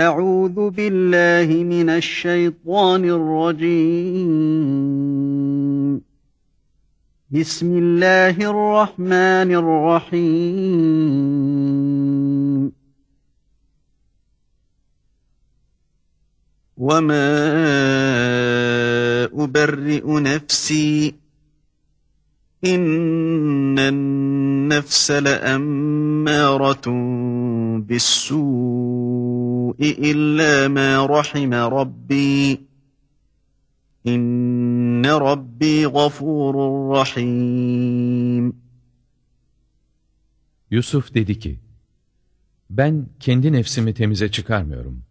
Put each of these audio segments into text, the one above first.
أعوذ بالله من الشيطان الرجيم. بسم الله الرحمن الرحيم. وما أبرئ نفسي إن النفس لأمارة بالسوء. illa ma rahime rabbi. İnne rabbi gafurur rahim. Yusuf dedi ki, ben kendi nefsimi temize çıkarmıyorum.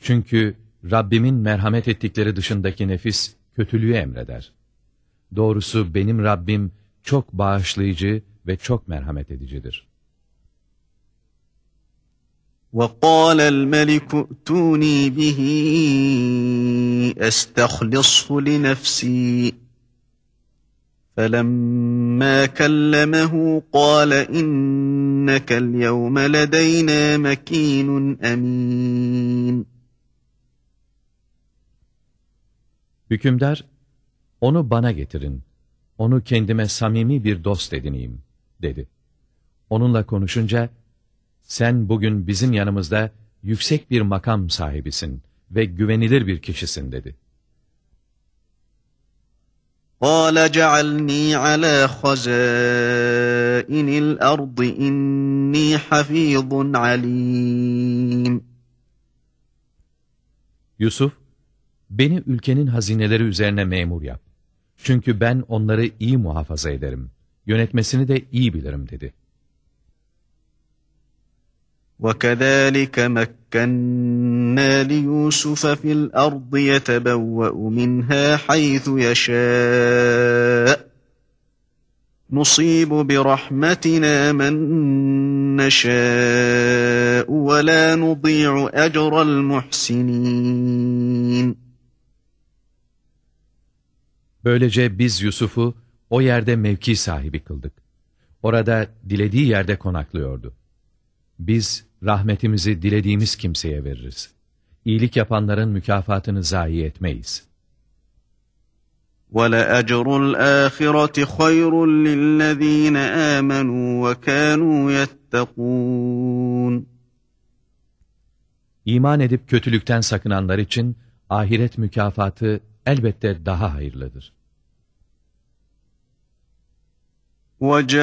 Çünkü Rabbimin merhamet ettikleri dışındaki nefis kötülüğü emreder. Doğrusu benim Rabbim çok bağışlayıcı ve çok merhamet edicidir.'' وَقَالَ الْمَلِكُ ائْتُونِي بِهِ أَسْتَخْلِصْهُ لِنَفْسِي فَلَمَّا كَلَّمَهُ قَالَ إِنَّكَ الْيَوْمَ لَدَيْنَا مَك۪ينٌ أَم۪ينٌ Hükümdar, onu bana getirin, onu kendime samimi bir dost edineyim, dedi. Onunla konuşunca, sen bugün bizim yanımızda yüksek bir makam sahibisin ve güvenilir bir kişisin, dedi. قَالَ جَعَلْنِي عَلَى خَزَائِنِ الْأَرْضِ إِنِّي حَفِيظٌ عَلِيمٌ Yusuf, beni ülkenin hazineleri üzerine memur yap. Çünkü ben onları iyi muhafaza ederim. Yönetmesini de iyi bilirim dedi. وَكَذَٰلِكَ مَكَّنَّا لِيُوسُفَ فِي الْأَرْضِ يَتَبَوَّأُ مِنْهَا حَيْثُ يَشَاءُ نُصِيبُ بِرَحْمَتِنَا مَنْ نَشَاءُ وَلَا نُضِيعُ أَجْرَ الْمُحْسِنِينَ Böylece biz Yusuf'u o yerde mevki sahibi kıldık. Orada dilediği yerde konaklıyordu. Biz rahmetimizi dilediğimiz kimseye veririz. İyilik yapanların mükafatını zayi etmeyiz. وَلَأَجْرُ الْآخِرَةِ خَيْرٌ لِلَّذ۪ينَ آمَنُوا وَكَانُوا يَتَّقُونَ İman edip kötülükten sakınanlar için ahiret mükafatı elbette daha hayırlıdır. وَجَاءَ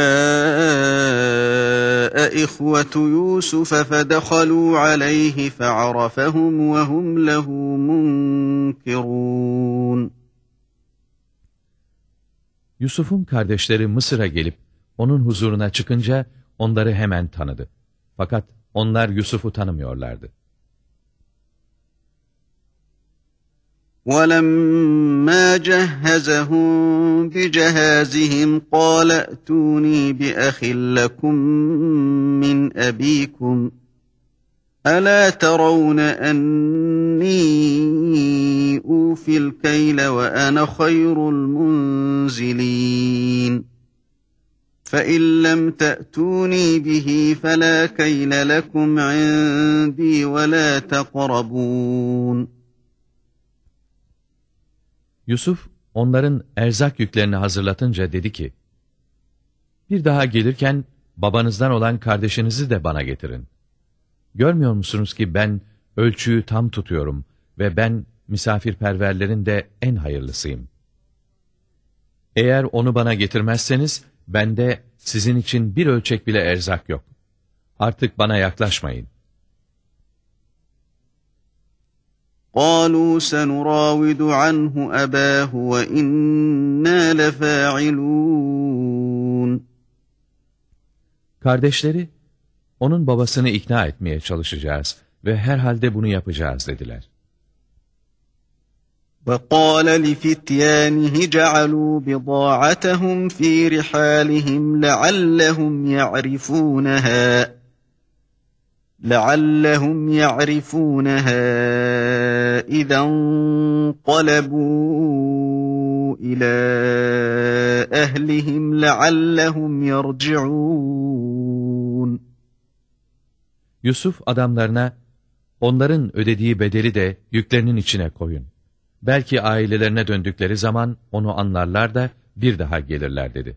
إِخْوَةُ يُوسُفَ فَدَخَلُوا عَلَيْهِ فَعَرَفَهُمْ وَهُمْ لَهُ مُنْكِرُونَ Yusuf'un kardeşleri Mısır'a gelip onun huzuruna çıkınca onları hemen tanıdı. Fakat onlar Yusuf'u tanımıyorlardı. وَلَمَّا جَهَّزَهُم بِجَهَازِهِمْ قَالَ ائْتُونِي بِأَخٍ لَكُم مِّنْ أَبِيكُمْ أَلَا تَرَوْنَ أَنِّي أُوفِي الْكَيْلَ وَأَنَا خَيْرُ الْمُنزِلِينَ فَإِن لَّمْ تَأْتُونِي بِهِ فَلَا كَيْلَ لَكُمْ عِندِي وَلَا تَقْرَبُونَ Yusuf onların erzak yüklerini hazırlatınca dedi ki, Bir daha gelirken babanızdan olan kardeşinizi de bana getirin. Görmüyor musunuz ki ben ölçüyü tam tutuyorum ve ben misafirperverlerin de en hayırlısıyım. Eğer onu bana getirmezseniz bende sizin için bir ölçek bile erzak yok. Artık bana yaklaşmayın. قالوا سنراود عنه أباه وإنا لفاعلون Kardeşleri, onun babasını ikna etmeye çalışacağız ve herhalde bunu yapacağız dediler. وقال لفتيانه جعلوا بضاعتهم في رحالهم لعلهم يعرفونها لعلهم يعرفونها إذا انقلبوا إلى أهلهم لعلهم يرجعون Yusuf adamlarına, Onların ödediği bedeli de yüklerinin içine koyun. Belki ailelerine döndükleri zaman onu anlarlar da bir daha gelirler dedi.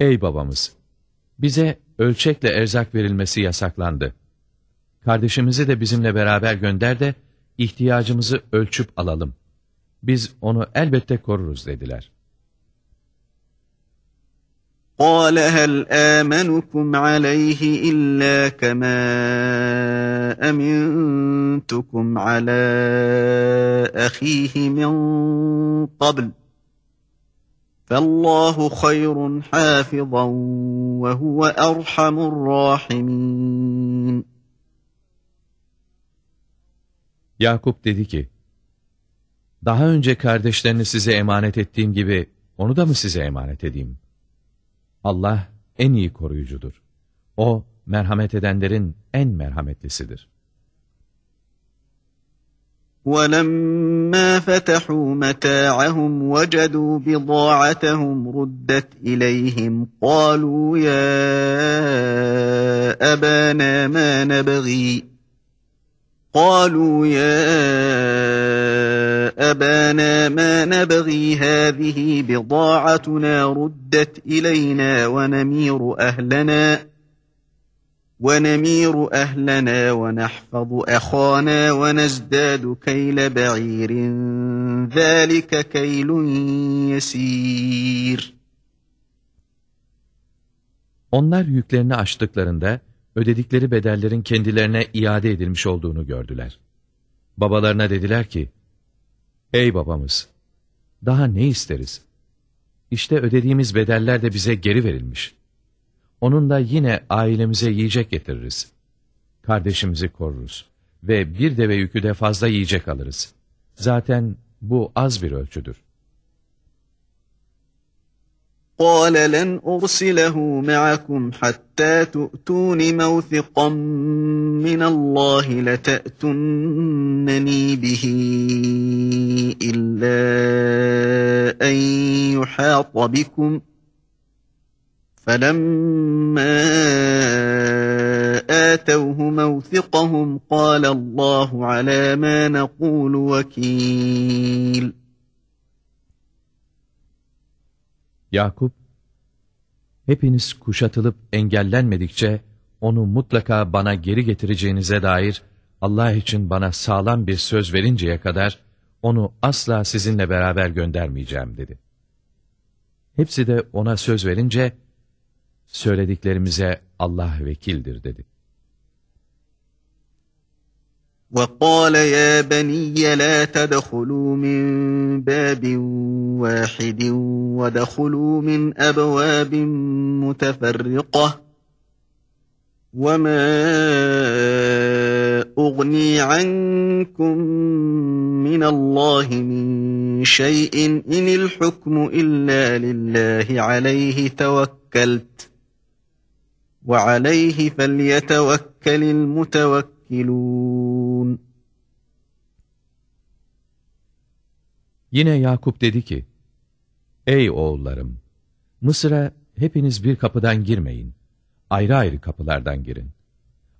Ey babamız! Bize ölçekle erzak verilmesi yasaklandı. Kardeşimizi de bizimle beraber gönder de ihtiyacımızı ölçüp alalım. Biz onu elbette koruruz dediler. قال هل آمنكم عليه إلا كما أمنتكم على أخيه من قبل فالله خير حافظا وهو أرحم الراحمين Yakup dedi ki, Daha önce kardeşlerini size emanet ettiğim gibi onu da mı size emanet edeyim? Allah en iyi koruyucudur. O, merhamet edenlerin en merhametlisidir. ولما فتحوا متاعهم وجدوا بضاعتهم ردت إليهم قالوا يا أبانا ما نبغي قالوا يا أبانا ما نبغي هذه بضاعتنا ردت إلينا ونمير أهلنا ونمير أهلنا ونحفظ أخانا ونزداد كيل بعير ذلك كيل يسير Onlar yüklerini açtıklarında ödedikleri bedellerin kendilerine iade edilmiş olduğunu gördüler. Babalarına dediler ki, Ey babamız! Daha ne isteriz? İşte ödediğimiz bedeller de bize geri verilmiş. Onunla yine ailemize yiyecek getiririz. Kardeşimizi koruruz ve bir deve yükü de fazla yiyecek alırız. Zaten bu az bir ölçüdür. قال لن أرسله معكم حتى تؤتون موثقا من الله لتأتنني به إلا أن يحاط بكم فلما آتوه موثقهم قال الله على ما نقول وكيل Yakup, hepiniz kuşatılıp engellenmedikçe onu mutlaka bana geri getireceğinize dair Allah için bana sağlam bir söz verinceye kadar onu asla sizinle beraber göndermeyeceğim dedi. Hepsi de ona söz verince söylediklerimize Allah vekildir dedi. وقال يا بني لا تدخلوا من باب واحد ودخلوا من أبواب متفرقة وما أغني عنكم من الله من شيء إن الحكم إلا لله عليه توكلت وعليه فليتوكل المتوكلون Yine Yakup dedi ki, Ey oğullarım! Mısır'a hepiniz bir kapıdan girmeyin. Ayrı ayrı kapılardan girin.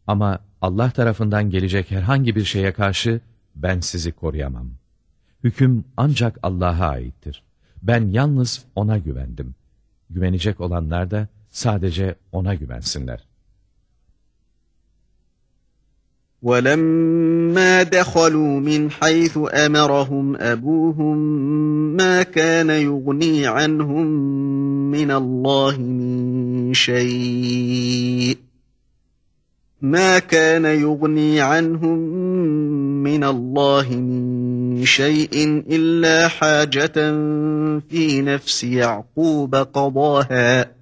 Ama Allah tarafından gelecek herhangi bir şeye karşı ben sizi koruyamam. Hüküm ancak Allah'a aittir. Ben yalnız O'na güvendim. Güvenecek olanlar da sadece O'na güvensinler. ولما دخلوا من حيث أمرهم أبوهم ما كان يغني عنهم من الله من شيء ما كان يغني عنهم من الله من شيء إلا حاجة في نفس يعقوب قضاها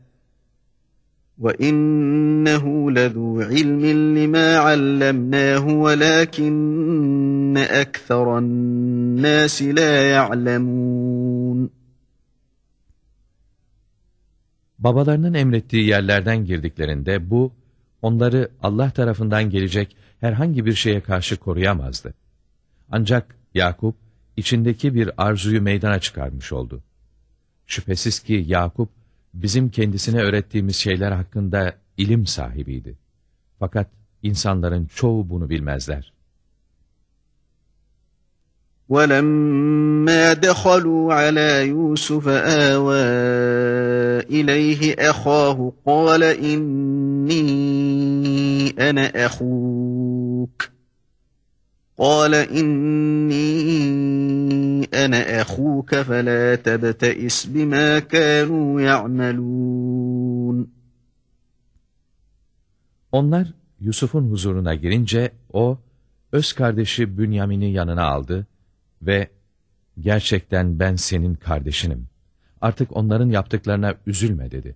وَإِنَّهُ لَذُو عِلْمٍ لِمَا عَلَّمْنَاهُ وَلَكِنَّ أَكْثَرَ النَّاسِ لَا يَعْلَمُونَ Babalarının emrettiği yerlerden girdiklerinde bu, onları Allah tarafından gelecek herhangi bir şeye karşı koruyamazdı. Ancak Yakup, içindeki bir arzuyu meydana çıkarmış oldu. Şüphesiz ki Yakup, bizim kendisine öğrettiğimiz şeyler hakkında ilim sahibiydi. Fakat insanların çoğu bunu bilmezler. وَلَمَّا دَخَلُوا عَلَى يُوسُفَ آوَى إِلَيْهِ أَخَاهُ قَالَ إِنِّي أَنَا أَخُوكَ قال إني أنا أخوك فلا تبتئس بما كانوا يعملون Onlar Yusuf'un huzuruna girince o öz kardeşi Bünyamin'i yanına aldı ve gerçekten ben senin kardeşinim. Artık onların yaptıklarına üzülme dedi.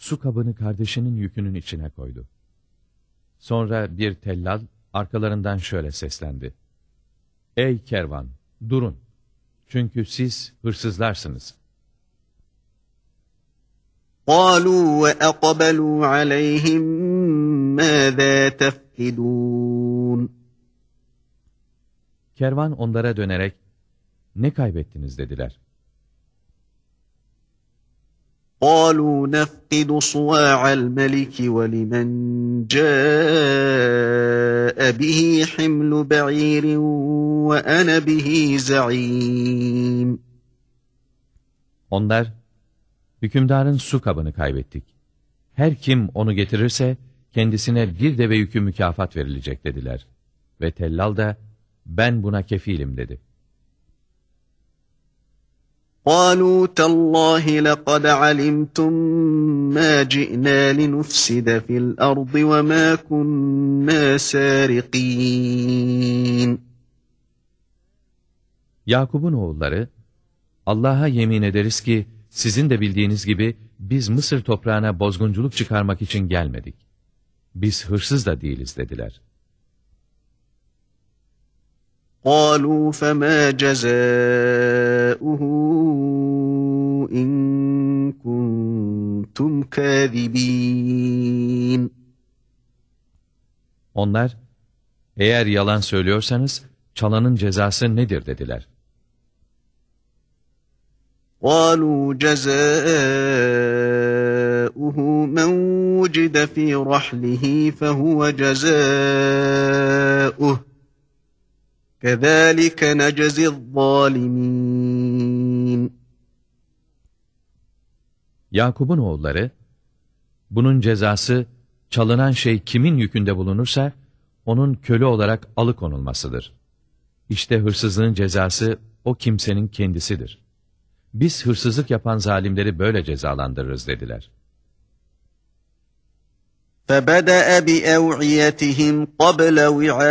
su kabını kardeşinin yükünün içine koydu. Sonra bir tellal arkalarından şöyle seslendi. Ey kervan, durun! Çünkü siz hırsızlarsınız. قالوا وأقبلوا عليهم ماذا تفقدون Kervan onlara dönerek, ne kaybettiniz dediler. قالوا نفقد صواع الملك ولمن جاء به حمل بعير وأنا به زعيم Onlar, hükümdarın su kabını kaybettik. Her kim onu getirirse, kendisine bir deve yükü mükafat verilecek dediler. Ve tellal da, ben buna kefilim dedi. قالوا تالله لقد علمتم ما جئنا لنفسد في الأرض وما كنا سارقين Yakup'un oğulları, Allah'a yemin ederiz ki, sizin de bildiğiniz gibi, biz Mısır toprağına bozgunculuk çıkarmak için gelmedik. Biz hırsız da değiliz dediler. قالوا فما جزاؤه إن كنتم كاذبين Onlar, eğer yalan söylüyorsanız, çalanın cezası nedir dediler. قالوا جزاؤه من وجد في رحله فهو جزاؤه كذلك نجزي الظالمين Yakup'un oğulları, bunun cezası, çalınan şey kimin yükünde bulunursa, onun köle olarak alıkonulmasıdır. İşte hırsızlığın cezası, o kimsenin kendisidir. Biz hırsızlık yapan zalimleri böyle cezalandırırız dediler. فبدأ بأوعيتهم قبل وعاء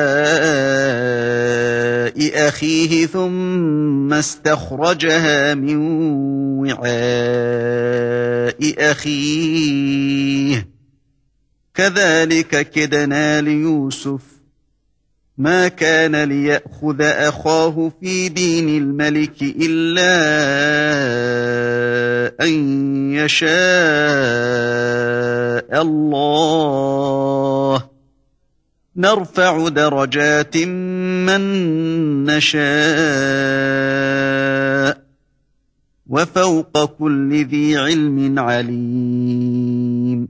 أخيه ثم استخرجها من وعاء أخيه. كذلك كدنا ليوسف ما كان ليأخذ أخاه في دين الملك إلا أن يشاء الله. نرفع درجات من نشاء وفوق كل ذي علم عليم.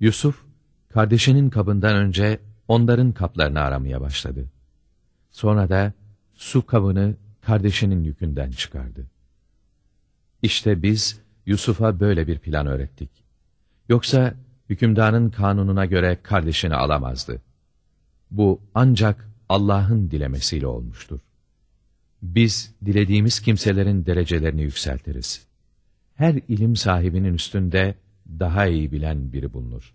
Yusuf, kardeşinin kabından önce onların kaplarını aramaya başladı. Sonra da su kabını kardeşinin yükünden çıkardı. İşte biz Yusuf'a böyle bir plan öğrettik. Yoksa hükümdarın kanununa göre kardeşini alamazdı. Bu ancak Allah'ın dilemesiyle olmuştur. Biz dilediğimiz kimselerin derecelerini yükseltiriz. Her ilim sahibinin üstünde daha iyi bilen biri bulunur.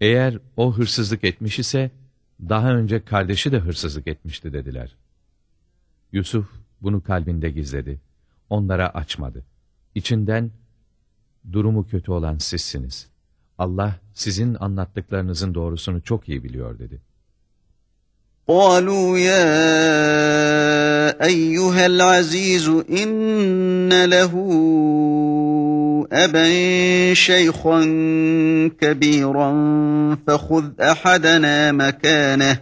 eğer o hırsızlık etmiş ise, daha önce kardeşi de hırsızlık etmişti dediler. Yusuf bunu kalbinde gizledi. Onlara açmadı. İçinden, durumu kötü olan sizsiniz. Allah sizin anlattıklarınızın doğrusunu çok iyi biliyor dedi. قالوا يا أيها العزيز إن له أبا شيخا كبيرا فخذ أحدنا مكانه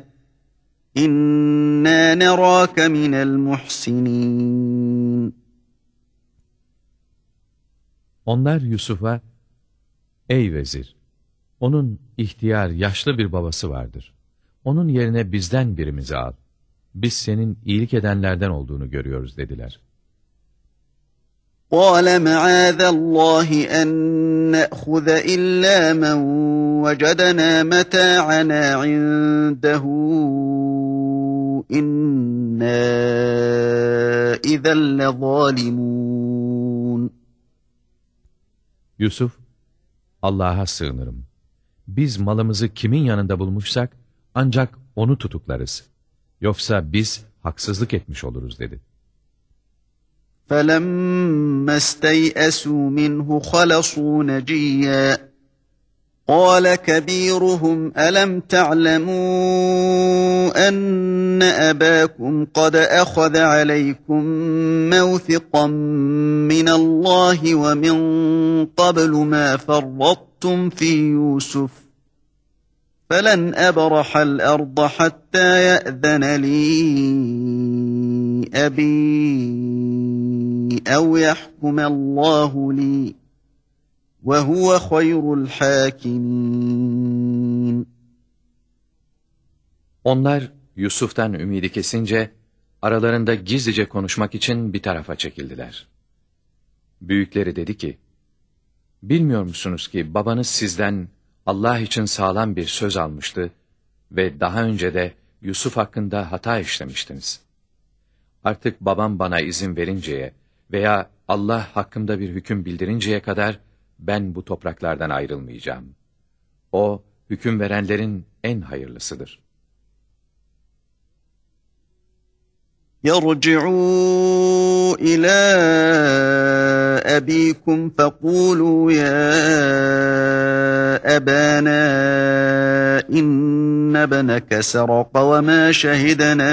إنا نراك من المحسنين Onlar Yusuf'a, Ey vezir! Onun ihtiyar, yaşlı bir babası vardır. Onun yerine bizden birimizi al. Biz senin iyilik edenlerden olduğunu görüyoruz dediler. قال معاذ الله أن نأخذ إلا من وجدنا متاعنا عنده إنا إذا لظالمون Yusuf, Allah'a sığınırım. Biz malımızı kimin yanında bulmuşsak, ancak onu tutuklarız. Yoksa biz haksızlık etmiş oluruz dedi. فَلَمَّا اسْتَيْأَسُوا مِنْهُ خَلَصُوا نَجِيًّا. قَالَ كَبِيرُهُمْ أَلَمْ تَعْلَمُوا أَنَّ أَبَاكُمْ قَدْ أَخَذَ عَلَيْكُمْ مَوْثِقًا مِّنَ اللَّهِ وَمِنْ قَبْلُ مَا فَرَّطْتُمْ فِي يُوسُفَ؟ فَلَنْ أَبْرَحَ الْأَرْضَ حَتَّى يَأْذَنَ لِي أَبِي. أَوْ يَحْكُمَ اللّٰهُ لِي وَهُوَ خَيْرُ الْحَاكِمِينَ Onlar Yusuf'tan ümidi kesince, aralarında gizlice konuşmak için bir tarafa çekildiler. Büyükleri dedi ki, Bilmiyor musunuz ki babanız sizden Allah için sağlam bir söz almıştı ve daha önce de Yusuf hakkında hata işlemiştiniz. Artık babam bana izin verinceye veya Allah hakkımda bir hüküm bildirinceye kadar ben bu topraklardan ayrılmayacağım. O, hüküm verenlerin en hayırlısıdır. يرجعوا إلى أبيكم فقولوا يا أبانا إن ابنك سرق وما شهدنا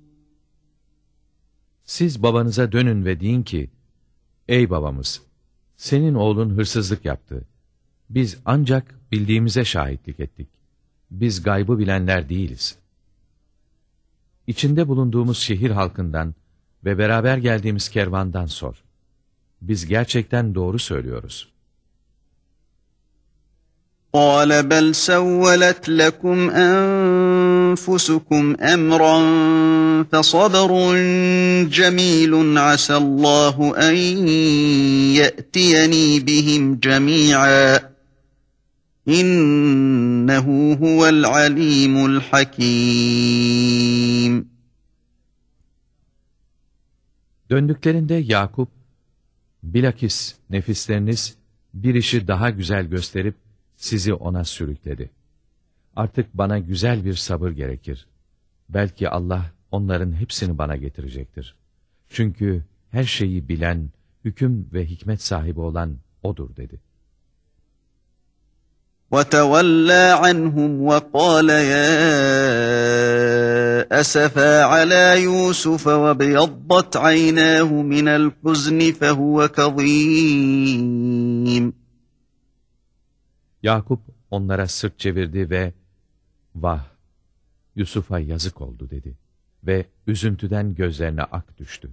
Siz babanıza dönün ve deyin ki, Ey babamız! Senin oğlun hırsızlık yaptı. Biz ancak bildiğimize şahitlik ettik. Biz gaybı bilenler değiliz. İçinde bulunduğumuz şehir halkından ve beraber geldiğimiz kervandan sor. Biz gerçekten doğru söylüyoruz. قال بل سولت لكم أنفسكم أمرا فصبر جميل عسى الله أن يأتيني بهم جميعا إنه هو العليم الحكيم Döndüklerinde Yakup, bilakis nefisleriniz bir işi daha güzel gösterip sizi ona sürükledi. Artık bana güzel bir sabır gerekir. Belki Allah onların hepsini bana getirecektir. Çünkü her şeyi bilen, hüküm ve hikmet sahibi olan O'dur dedi. وَتَوَلَّى عَنْهُمْ وَقَالَ يَا أَسَفَا عَلَى يُوسُفَ وَابْيَضَّتْ عَيْنَاهُ مِنَ الْحُزْنِ فَهُوَ كَظِيمٌ Yakup onlara sırt çevirdi ve vah Yusuf'a yazık oldu dedi ve üzüntüden gözlerine ak düştü.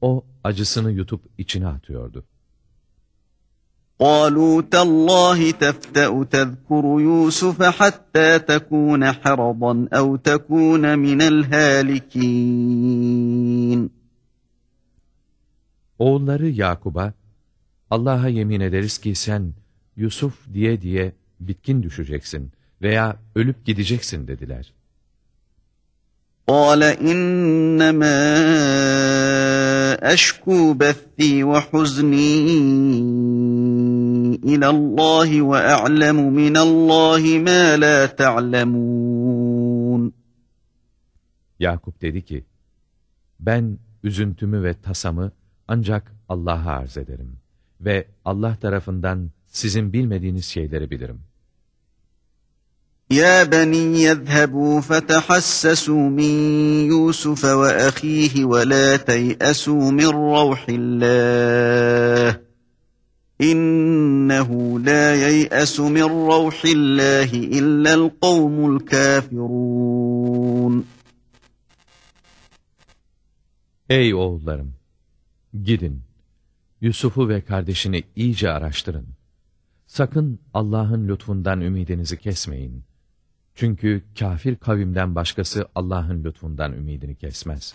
O acısını yutup içine atıyordu. قالوا تالله تفتأ تذكر يوسف حتى تكون حرضا أو تكون من الهالكين Oğulları Yakub'a, Allah'a yemin ederiz ki sen Yusuf diye diye bitkin düşeceksin veya ölüp gideceksin dediler. قال إنما أشكو بثي وحزني إلى الله وأعلم من الله ما لا تعلمون Yakup dedi ki, ben üzüntümü ve tasamı ancak Allah'a arz ederim ve Allah tarafından sizin bilmediğiniz şeyleri bilirim. يا بني يذهبوا فتحسسوا من يوسف وأخيه ولا تيأسوا من روح الله إنه لا ييأس من روح الله إلا القوم الكافرون Ey oğullarım! Gidin, Yusuf'u ve kardeşini iyice araştırın. Sakın Allah'ın lütfundan ümidinizi kesmeyin. Çünkü kafir kavimden başkası Allah'ın lütfundan ümidini kesmez.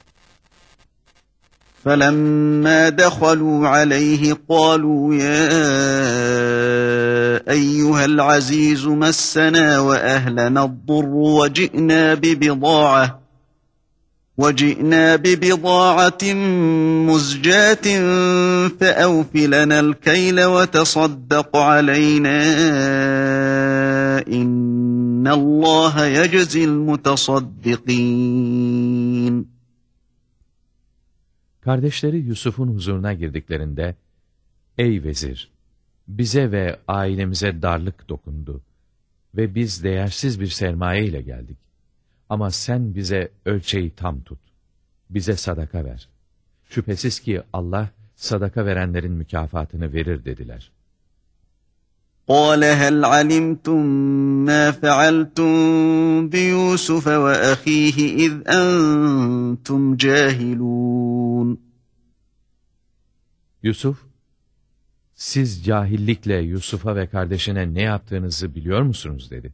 فَلَمَّا دَخَلُوا عَلَيْهِ قَالُوا يَا أَيُّهَا الْعَزِيزُ مَسَّنَا وَأَهْلَنَا الضُّرُّ وَجِئْنَا بِبِضَاعَةٍ وَجِئْنَا بِبِضَاعَةٍ مُزْجَاةٍ فَأَوْفِ لَنَا الْكَيْلَ وَتَصَدَّقْ عَلَيْنَا إِنَّ اللّٰهَ يَجْزِي الْمُتَصَدِّقِينَ Kardeşleri Yusuf'un huzuruna girdiklerinde, Ey vezir! Bize ve ailemize darlık dokundu ve biz değersiz bir sermaye ile geldik. Ama sen bize ölçeği tam tut. Bize sadaka ver. Şüphesiz ki Allah sadaka verenlerin mükafatını verir dediler. قال هل علمتم ما فعلتم بيوسف وأخيه إذ أنتم جاهلون Yusuf, siz cahillikle Yusuf'a ve kardeşine ne yaptığınızı biliyor musunuz dedi.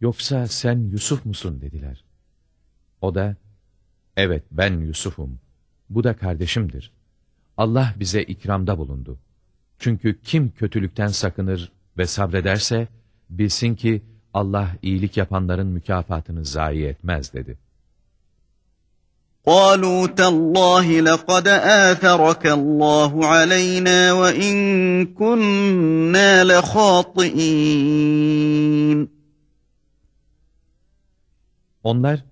yoksa sen Yusuf musun dediler. O da, evet ben Yusuf'um, bu da kardeşimdir. Allah bize ikramda bulundu. Çünkü kim kötülükten sakınır ve sabrederse, bilsin ki Allah iyilik yapanların mükafatını zayi etmez dedi. قالوا تالله لقد آثرك الله علينا وإن كنا لخاطئين Onlar,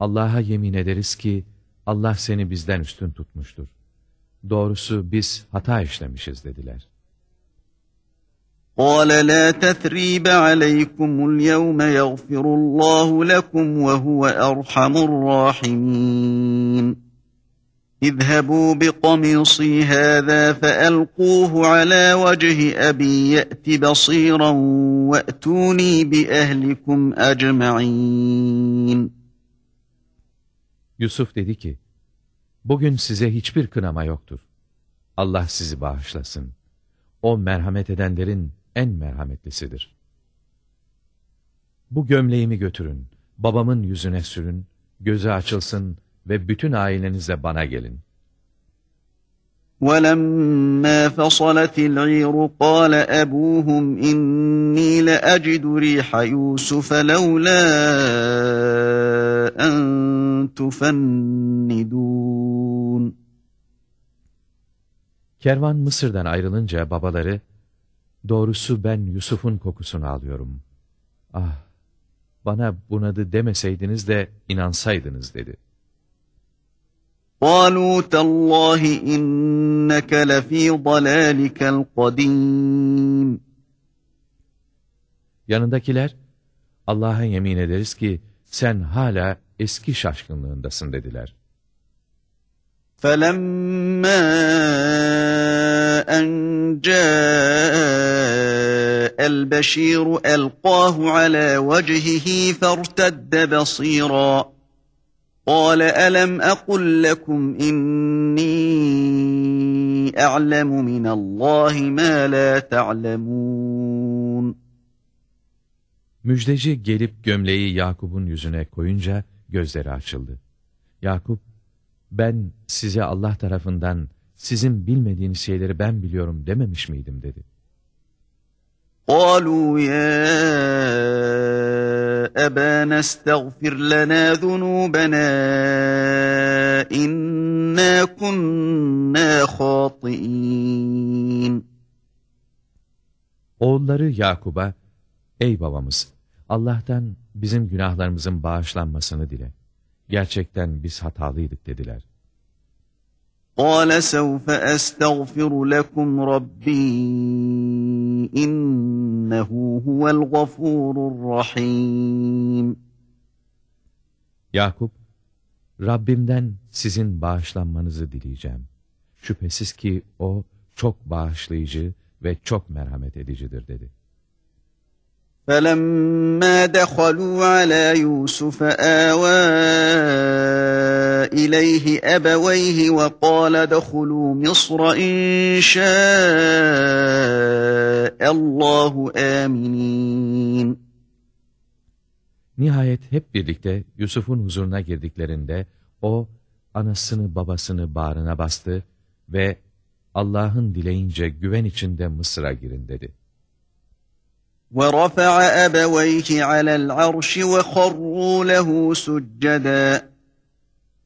Allah'a yemin ederiz ki Allah seni bizden üstün tutmuştur. Doğrusu biz hata işlemişiz dediler. قال لا تثريب عليكم اليوم يغفر الله لكم وهو أرحم الراحمين اذهبوا بقميصي هذا فألقوه على وجه أبي يأت بصيرا وأتوني بأهلكم أجمعين Yusuf dedi ki, Bugün size hiçbir kınama yoktur. Allah sizi bağışlasın. O merhamet edenlerin en merhametlisidir. Bu gömleğimi götürün, babamın yüzüne sürün, gözü açılsın ve bütün ailenizle bana gelin. وَلَمَّا فَصَلَتِ الْعِيرُ قَالَ أَبُوهُمْ إِنِّي لَأَجِدُ رِيحَ يُوسُفَ لَوْلَا أَنْ تُفَنِّدُونَ Kervan Mısır'dan ayrılınca babaları, doğrusu ben Yusuf'un kokusunu alıyorum. Ah, bana bunadı demeseydiniz de inansaydınız dedi. قَالُوا تَاللّٰهِ إِنَّكَ لَف۪ي ضَلَالِكَ الْقَد۪يمِ Yanındakiler, Allah'a yemin ederiz ki sen hala eski şaşkınlığındasın dediler. فَلَمَّا أَنْ جَاءَ الْبَشِيرُ أَلْقَاهُ عَلَى وَجْهِهِ فَارْتَدَّ بَصِيرًا قَالَ أَلَمْ أَقُلْ لَكُمْ إِنِّي أَعْلَمُ مِنَ اللّٰهِ مَا لَا تَعْلَمُونَ Müjdeci gelip gömleği Yakup'un yüzüne koyunca gözleri açıldı. Yakup, ben size Allah tarafından sizin bilmediğiniz şeyleri ben biliyorum dememiş miydim dedi. قالوا يا أبانا استغفر لنا ذنوبنا إنا كنا خاطئين Oğulları Yakup'a, ey babamız, Allah'tan bizim günahlarımızın bağışlanmasını dile. Gerçekten biz hatalıydık dediler. قال سوف أستغفر لكم ربي إنه هو الغفور الرحيم Yakup, Rabbimden sizin bağışlanmanızı dileyeceğim. Şüphesiz ki O çok bağışlayıcı ve çok merhamet edicidir dedi. فَلَمَّا دَخَلُوا عَلَى يُوسُفَ آوَى إِلَيْهِ أَبَوَيْهِ وَقَالَ ادْخُلُوا مِصْرَ إِنْ شَاءَ اللّٰهُ آمِنِينَ Nihayet hep birlikte Yusuf'un huzuruna girdiklerinde o anasını babasını bağrına bastı ve Allah'ın dileyince güven içinde Mısır'a girin dedi. وَرَفَعَ أَبَوَيْهِ عَلَى الْعَرْشِ وَخَرُّوا لَهُ سُجَّدًا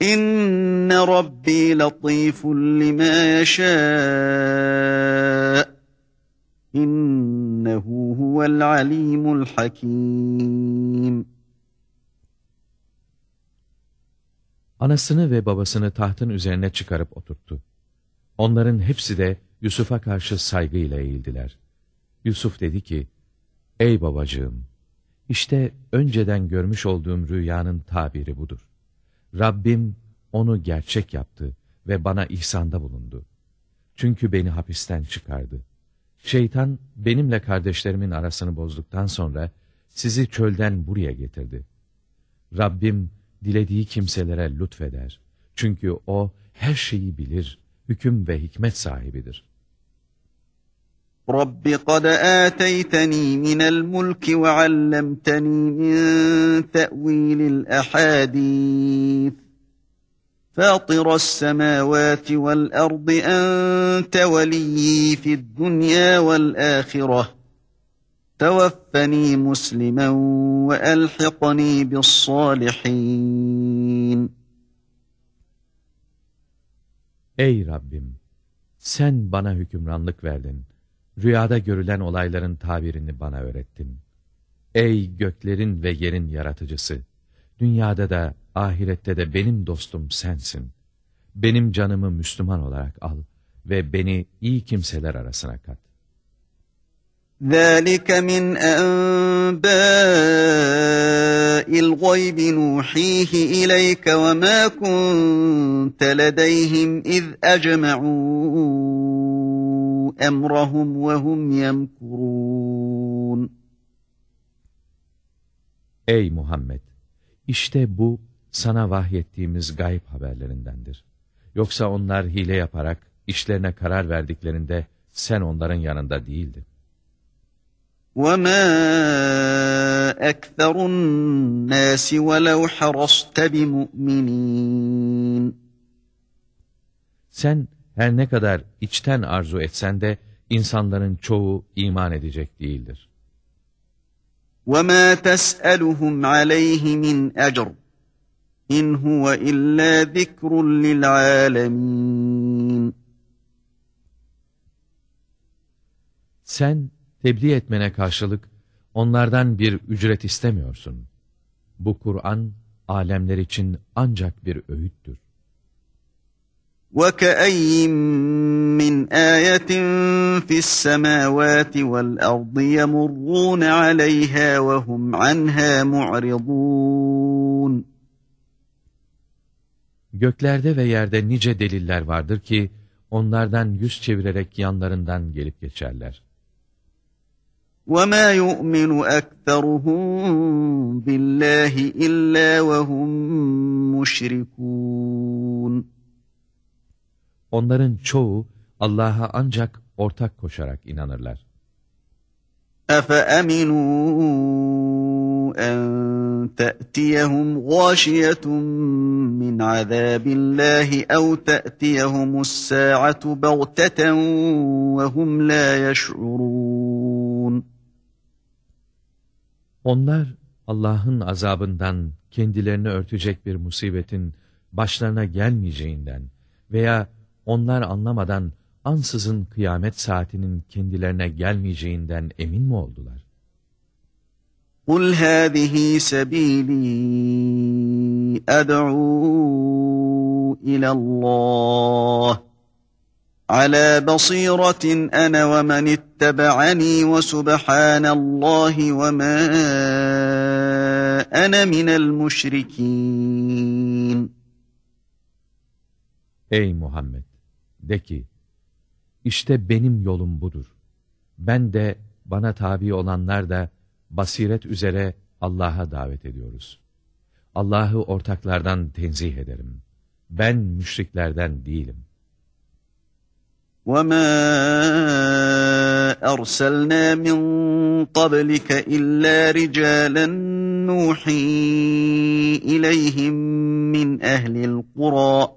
İnne Rabbi latifun lima yeşâ. İnnehu huvel alimul hakim. Anasını ve babasını tahtın üzerine çıkarıp oturttu. Onların hepsi de Yusuf'a karşı saygıyla eğildiler. Yusuf dedi ki, Ey babacığım, işte önceden görmüş olduğum rüyanın tabiri budur. Rabbim onu gerçek yaptı ve bana ihsanda bulundu. Çünkü beni hapisten çıkardı. Şeytan benimle kardeşlerimin arasını bozduktan sonra sizi çölden buraya getirdi. Rabbim dilediği kimselere lütfeder. Çünkü O her şeyi bilir, hüküm ve hikmet sahibidir. رب قد آتيتني من الملك وعلمتني من تأويل الأحاديث فاطر السماوات والأرض أنت وليي في الدنيا والآخرة توفني مسلما وألحقني بالصالحين Ey Rabbim! Sen bana hükümranlık verdin. Rüyada görülen olayların tabirini bana öğrettin. Ey göklerin ve yerin yaratıcısı! Dünyada da ahirette de benim dostum sensin. Benim canımı Müslüman olarak al ve beni iyi kimseler arasına kat. ذَٰلِكَ مِنْ أَنْبَاءِ الْغَيْبِ نُوحِيهِ إِلَيْكَ وَمَا كُنْتَ لَدَيْهِمْ إِذْ أَجْمَعُوا أَمْرَهُمْ وَهُمْ يَمْكُرُونَ Ey Muhammed! İşte bu sana vahyettiğimiz gayb haberlerindendir. Yoksa onlar hile yaparak işlerine karar verdiklerinde sen onların yanında değildin. وَمَا أَكْثَرُ النَّاسِ وَلَوْ حَرَصْتَ بِمُؤْمِنِينَ Sen her ne kadar içten arzu etsen de insanların çoğu iman edecek değildir. وَمَا تَسْأَلُهُمْ عَلَيْهِ مِنْ أَجْرٍ İn huve illa zikrun lil alemin. Sen tebliğ etmene karşılık onlardan bir ücret istemiyorsun. Bu Kur'an alemler için ancak bir öğüttür. وَكَأَيِّن مِّنْ آيَةٍ فِي السَّمَاوَاتِ وَالْأَرْضِ يَمُرُّونَ عَلَيْهَا وَهُمْ عَنْهَا مُعْرِضُونَ Göklerde ve yerde nice deliller vardır ki, onlardan yüz çevirerek yanlarından gelip geçerler. وَمَا يُؤْمِنُ أَكْثَرُهُمْ بِاللّٰهِ إِلَّا وَهُمْ مُشْرِكُونَ Onların çoğu Allah'a ancak ortak koşarak inanırlar. أَفَأَمِنُوا أَنْ تَأْتِيَهُمْ غَاشِيَةٌ مِّنْ عَذَابِ اللّٰهِ اَوْ تَأْتِيَهُمُ السَّاعَةُ بَغْتَةً وَهُمْ لَا يَشْعُرُونَ Onlar Allah'ın azabından kendilerini örtecek bir musibetin başlarına gelmeyeceğinden veya onlar anlamadan ansızın kıyamet saatinin kendilerine gelmeyeceğinden emin mi oldular? قُلْ هَذِهِ سَب۪يلِي أَدْعُوا إِلَى اللّٰهِ عَلَى بَصِيرَةٍ أَنَا وَمَنِ اتَّبَعَنِي وَسُبْحَانَ اللّٰهِ وَمَا أَنَا مِنَ الْمُشْرِكِينَ Ey Muhammed! De ki, işte benim yolum budur. Ben de, bana tabi olanlar da, basiret üzere Allah'a davet ediyoruz. Allah'ı ortaklardan tenzih ederim. Ben müşriklerden değilim. وَمَا أَرْسَلْنَا مِنْ قَبْلِكَ إِلَّا رِجَالًا نُوحِي إِلَيْهِمْ مِنْ أَهْلِ الْقُرَى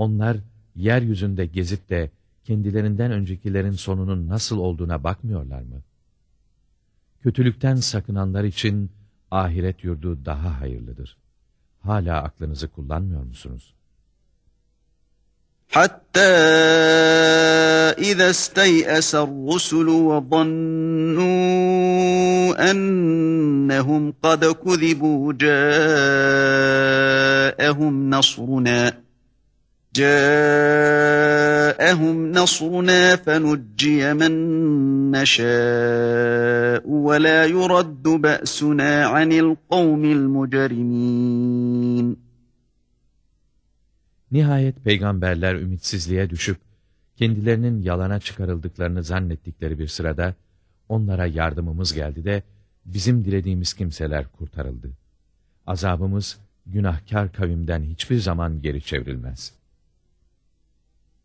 Onlar yeryüzünde gezip de kendilerinden öncekilerin sonunun nasıl olduğuna bakmıyorlar mı? Kötülükten sakınanlar için ahiret yurdu daha hayırlıdır. Hala aklınızı kullanmıyor musunuz? حتى إذا استيأس الرسل وظنوا أنهم قد كذبوا جاءهم نصرنا جاءهم نصرنا فنجي من نشاء ولا يرد بأسنا عن القوم المجرمين Nihayet peygamberler ümitsizliğe düşüp, kendilerinin yalana çıkarıldıklarını zannettikleri bir sırada, onlara yardımımız geldi de, bizim dilediğimiz kimseler kurtarıldı. Azabımız, günahkar kavimden hiçbir zaman geri çevrilmez.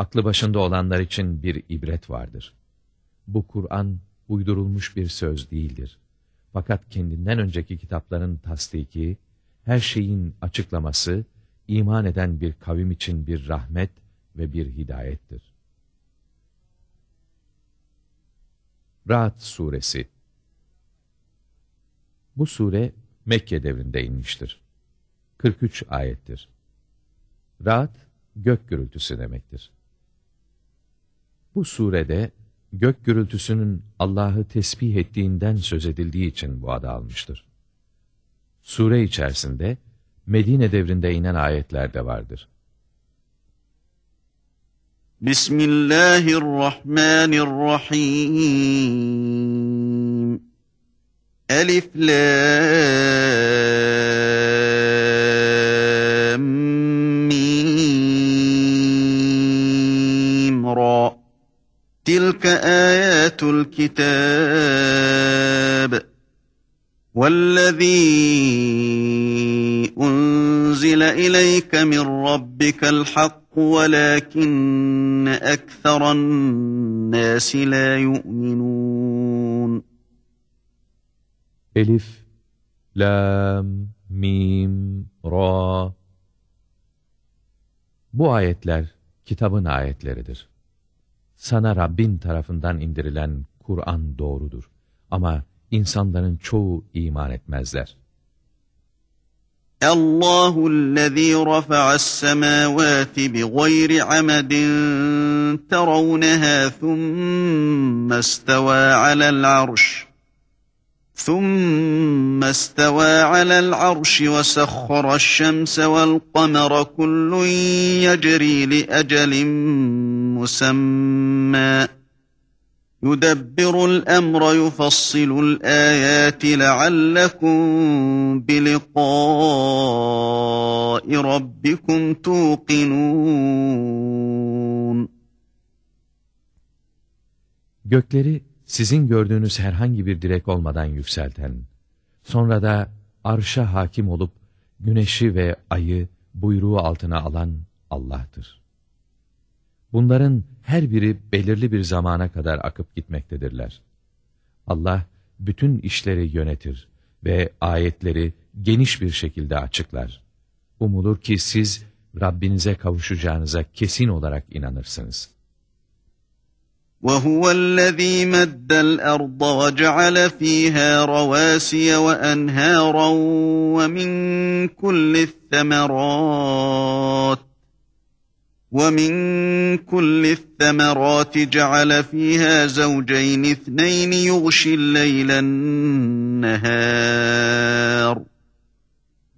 aklı başında olanlar için bir ibret vardır. Bu Kur'an uydurulmuş bir söz değildir. Fakat kendinden önceki kitapların tasdiki, her şeyin açıklaması, iman eden bir kavim için bir rahmet ve bir hidayettir. Ra'd Suresi Bu sure Mekke devrinde inmiştir. 43 ayettir. Ra'd, gök gürültüsü demektir. Bu surede gök gürültüsünün Allah'ı tesbih ettiğinden söz edildiği için bu adı almıştır. Sure içerisinde Medine devrinde inen ayetler de vardır. Bismillahirrahmanirrahim. Elif Lam تلك آيات الكتاب والذي أنزل إليك من ربك الحق ولكن أكثر الناس لا يؤمنون Elif, Lam, Mim, Ra Bu ayetler kitabın ayetleridir. Sana Rabbin tarafından indirilen Kur'an doğrudur. Ama insanların çoğu iman etmezler. الله الذي رفع السماوات بغير عمد ترونها ثم استوى على العرش ثم استوى على العرش وسخر الشمس والقمر كل يجري لأجل مسمى يدبر الأمر يفصل الآيات لعلكم بلقاء ربكم توقنون Gökleri sizin gördüğünüz herhangi bir direk olmadan yükselten, sonra da arşa hakim olup güneşi ve ayı buyruğu altına alan Allah'tır. Bunların her biri belirli bir zamana kadar akıp gitmektedirler. Allah bütün işleri yönetir ve ayetleri geniş bir şekilde açıklar. Umulur ki siz Rabbinize kavuşacağınıza kesin olarak inanırsınız.'' وهو الذي مد الأرض وجعل فيها رواسي وأنهارا ومن كل الثمرات ومن كل الثمرات جعل فيها زوجين اثنين يغشي الليل النهار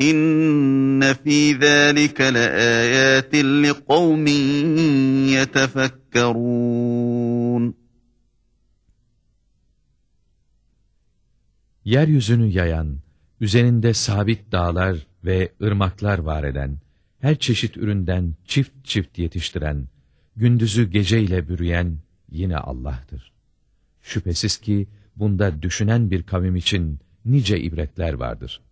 إن في ذلك لآيات لقوم يتفكرون Yeryüzünü yayan, üzerinde sabit dağlar ve ırmaklar var eden, her çeşit üründen çift çift yetiştiren, gündüzü geceyle bürüyen yine Allah'tır. Şüphesiz ki bunda düşünen bir kavim için nice ibretler vardır.''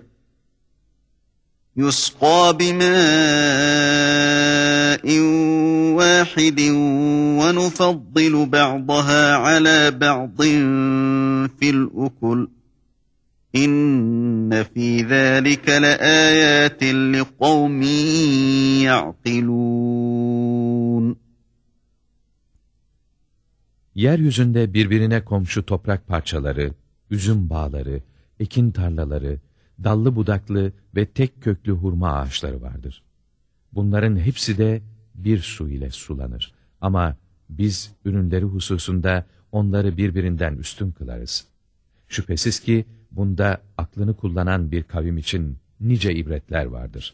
يسقى بماء واحد ونفضل بعضها على بعض في الأكل إن في ذلك لآيات لقوم يعقلون Yeryüzünde birbirine komşu toprak parçaları, üzüm bağları, ekin tarlaları, dallı budaklı ve tek köklü hurma ağaçları vardır. Bunların hepsi de bir su ile sulanır. Ama biz ürünleri hususunda onları birbirinden üstün kılarız. Şüphesiz ki bunda aklını kullanan bir kavim için nice ibretler vardır.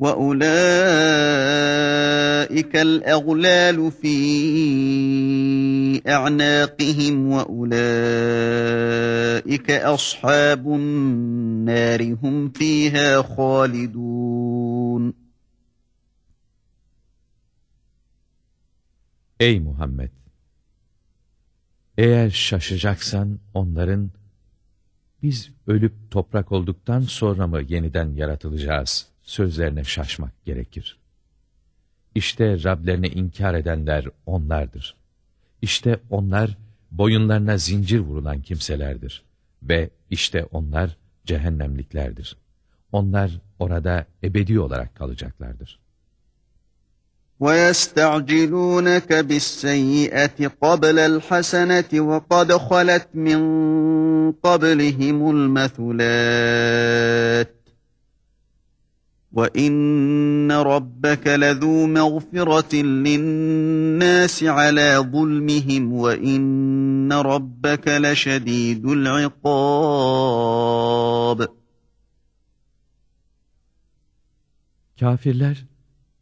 وَأُولَٰئِكَ الْأَغْلَالُ ف۪ي أَعْنَاقِهِمْ وَأُولَٰئِكَ أَصْحَابُ النَّارِ هُمْ ف۪يهَا خَالِدُونَ Ey Muhammed! Eğer şaşacaksan onların, biz ölüp toprak olduktan sonra mı yeniden yaratılacağız sözlerine şaşmak gerekir. İşte Rablerini inkar edenler onlardır. İşte onlar boyunlarına zincir vurulan kimselerdir. Ve işte onlar cehennemliklerdir. Onlar orada ebedi olarak kalacaklardır. وَيَسْتَعْجِلُونَكَ بِالسَّيِّئَةِ قَبْلَ الْحَسَنَةِ وَقَدْ خَلَتْ مِنْ قَبْلِهِمُ الْمَثُلَاتِ وَإِنَّ رَبَّكَ لَذُو مَغْفِرَةٍ لِلنَّاسِ عَلَى ظُلْمِهِمْ وَإِنَّ رَبَّكَ لَشَدِيدُ الْعِقَابِ Kafirler,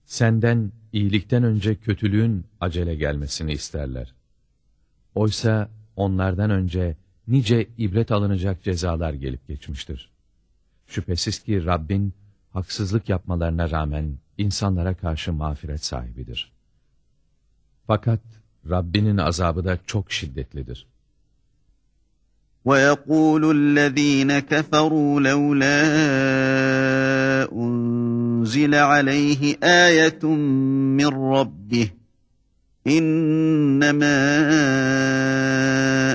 senden iyilikten önce kötülüğün acele gelmesini isterler. Oysa onlardan önce nice ibret alınacak cezalar gelip geçmiştir. Şüphesiz ki Rabbin, haksızlık yapmalarına rağmen insanlara karşı mağfiret sahibidir. Fakat Rabbinin azabı da çok şiddetlidir. وَيَقُولُ الَّذ۪ينَ كَفَرُوا لَوْلَا أُنْزِلَ عَلَيْهِ آيَةٌ مِّنْ رَبِّهِ İnnemâ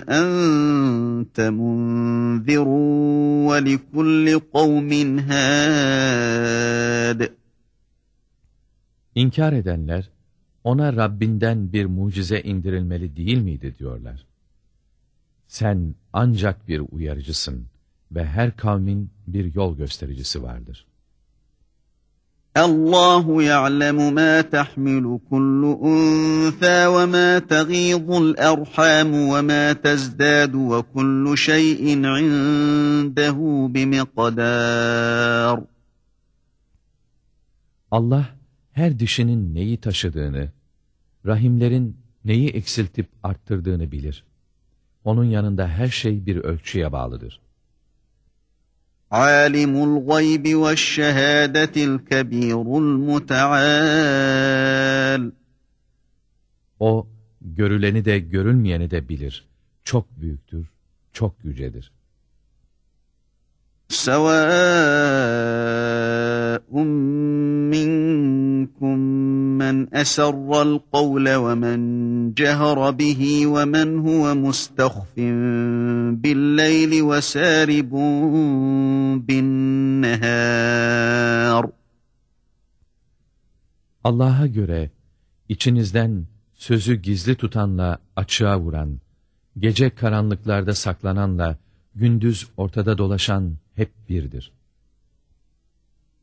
ente munzirun ve likulli kavmin had. İnkar edenler, ona Rabbinden bir mucize indirilmeli değil miydi diyorlar. Sen ancak bir uyarıcısın ve her kavmin bir yol göstericisi vardır. Allahu ya'lemu ma tahmilu kullu unsa ve ma taghidul erham ve ma tazdadu ve kullu şey'in indehu bimiqdar. Allah her dişinin neyi taşıdığını, rahimlerin neyi eksiltip arttırdığını bilir. Onun yanında her şey bir ölçüye bağlıdır. Alimul gaybi ve şehadetil kebirul muteal. O görüleni de görülmeyeni de bilir. Çok büyüktür, çok yücedir. Sevâ'un minkum من أسر القول ومن جهر به ومن هو مستخف بالليل وسارب بالنهار Allah'a göre içinizden sözü gizli tutanla açığa vuran, gece karanlıklarda saklananla gündüz ortada dolaşan hep birdir.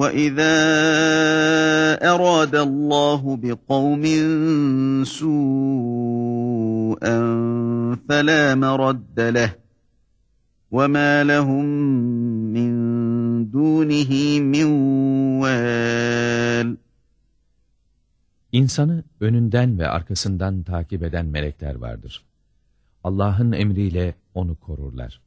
وَإِذَا أَرَادَ اللّٰهُ بِقَوْمٍ سُوءًا فَلَا مَرَدَّ لَهُ وَمَا لَهُمْ مِنْ دُونِهِ مِنْ وَالٍ İnsanı önünden ve arkasından takip eden melekler vardır. Allah'ın emriyle onu korurlar.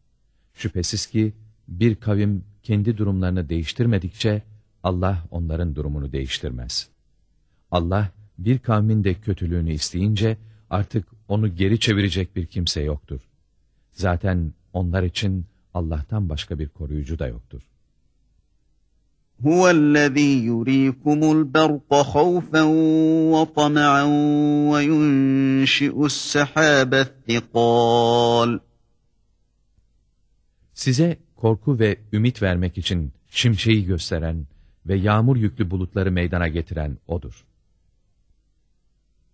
Şüphesiz ki bir kavim kendi durumlarını değiştirmedikçe Allah onların durumunu değiştirmez. Allah bir kavmin de kötülüğünü isteyince artık onu geri çevirecek bir kimse yoktur. Zaten onlar için Allah'tan başka bir koruyucu da yoktur. هُوَ الَّذ۪ي يُر۪يكُمُ الْبَرْقَ خَوْفًا وَطَمَعًا وَيُنْشِئُ السَّحَابَ الثِّقَالِ Size korku ve ümit vermek için şimşeği gösteren ve yağmur yüklü bulutları meydana getiren O'dur.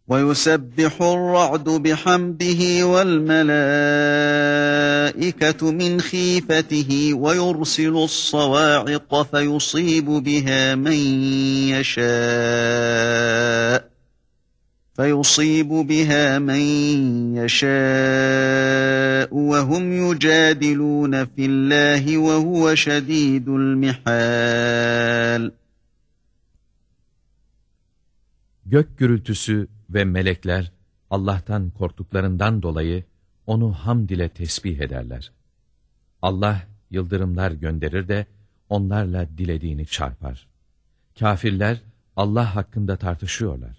وَيُسَبِّحُ الرَّعْدُ بِحَمْدِهِ وَالْمَلَائِكَةُ مِنْ خِيفَتِهِ وَيُرْسِلُ الصَّوَاعِقَ فَيُصِيبُ بِهَا مَنْ يَشَاءُ فَيُصِيبُ بِهَا مَنْ يَشَاءُ وَهُمْ يُجَادِلُونَ فِي اللّٰهِ وَهُوَ شَد۪يدُ الْمِحَالِ Gök gürültüsü ve melekler Allah'tan korktuklarından dolayı onu hamd ile tesbih ederler. Allah yıldırımlar gönderir de onlarla dilediğini çarpar. Kafirler Allah hakkında tartışıyorlar.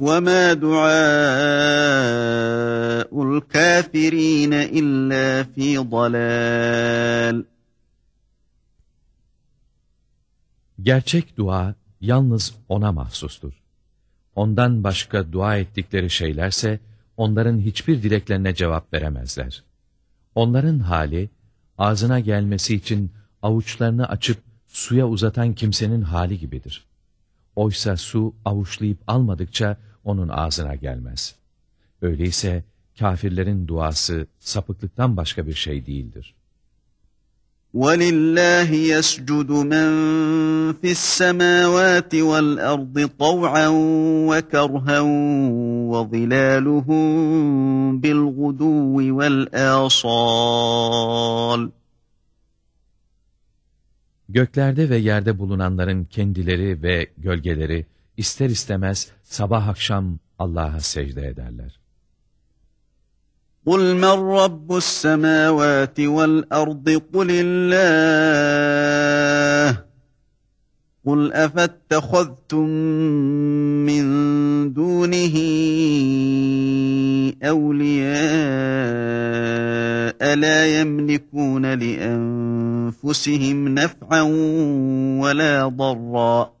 وَمَا دُعَاءُ الْكَافِرِينَ إِلَّا فِي ضَلَالٍ Gerçek dua yalnız O'na mahsustur. Ondan başka dua ettikleri şeylerse onların hiçbir dileklerine cevap veremezler. Onların hali ağzına gelmesi için avuçlarını açıp suya uzatan kimsenin hali gibidir. Oysa su avuçlayıp almadıkça onun ağzına gelmez. Öyleyse kafirlerin duası sapıklıktan başka bir şey değildir. وَلِلَّهِ يَسْجُدُ مَنْ فِي السَّمَاوَاتِ وَالْأَرْضِ طَوْعًا وَكَرْهًا وَظِلَالُهُمْ بِالْغُدُوِّ وَالْآصَالِ Göklerde ve yerde bulunanların kendileri ve gölgeleri ister istemez sabah akşam Allah'a secde ederler. قُلْ مَنْ رَبُّ السَّمَاوَاتِ وَالْأَرْضِ قُلِ اللّٰهِ قُلْ أَفَاتَّخَذْتُمْ مِنْ دُونِهِ أَوْلِيَاءَ لَا يَمْلِكُونَ لِأَنفُسِهِمْ نَفْعًا وَلَا ضَرًّا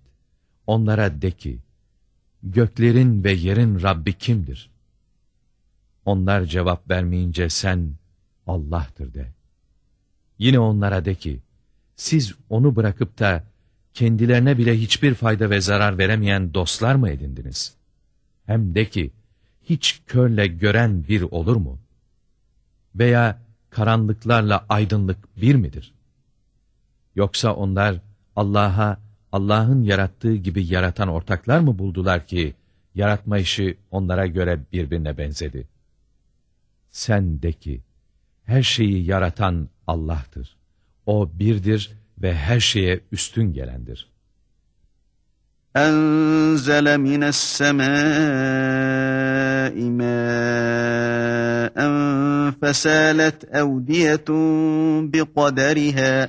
Onlara de ki, göklerin ve yerin Rabbi kimdir? Onlar cevap vermeyince sen, Allah'tır de. Yine onlara de ki, siz onu bırakıp da kendilerine bile hiçbir fayda ve zarar veremeyen dostlar mı edindiniz? Hem de ki, hiç körle gören bir olur mu? Veya karanlıklarla aydınlık bir midir? Yoksa onlar Allah'a Allah'ın yarattığı gibi yaratan ortaklar mı buldular ki, yaratma işi onlara göre birbirine benzedi? Sen de ki, her şeyi yaratan Allah'tır. O birdir ve her şeye üstün gelendir. أنزل من السماء ماء فسالت أودية بقدرها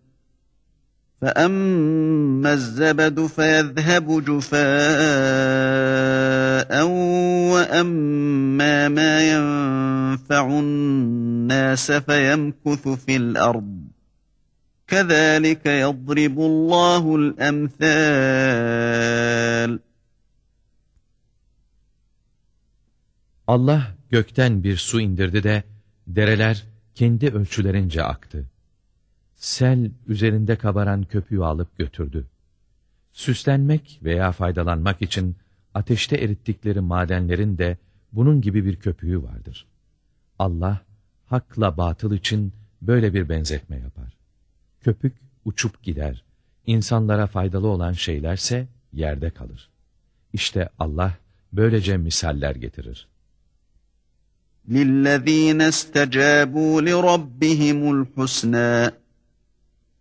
فَأَمَّا الزَّبَدُ فَيَذْهَبُ جُفَاءً وَأَمَّا مَا يَنفَعُ النَّاسَ فَيَمْكُثُ فِي الْأَرْضِ كَذَٰلِكَ يَضْرِبُ اللّٰهُ الْأَمْثَالَ Allah gökten bir su indirdi de dereler kendi ölçülerince aktı. Sel üzerinde kabaran köpüğü alıp götürdü. Süslenmek veya faydalanmak için ateşte erittikleri madenlerin de bunun gibi bir köpüğü vardır. Allah hakla batıl için böyle bir benzetme yapar. Köpük uçup gider, insanlara faydalı olan şeylerse yerde kalır. İşte Allah böylece misaller getirir. لِلَّذ۪ينَ اسْتَجَابُوا لِرَبِّهِمُ الْحُسْنَى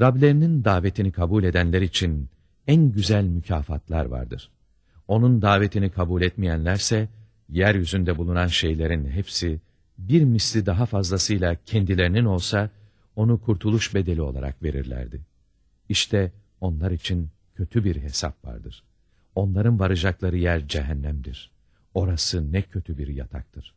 Rablerinin davetini kabul edenler için en güzel mükafatlar vardır. Onun davetini kabul etmeyenlerse, yeryüzünde bulunan şeylerin hepsi, bir misli daha fazlasıyla kendilerinin olsa, onu kurtuluş bedeli olarak verirlerdi. İşte onlar için kötü bir hesap vardır. Onların varacakları yer cehennemdir. Orası ne kötü bir yataktır.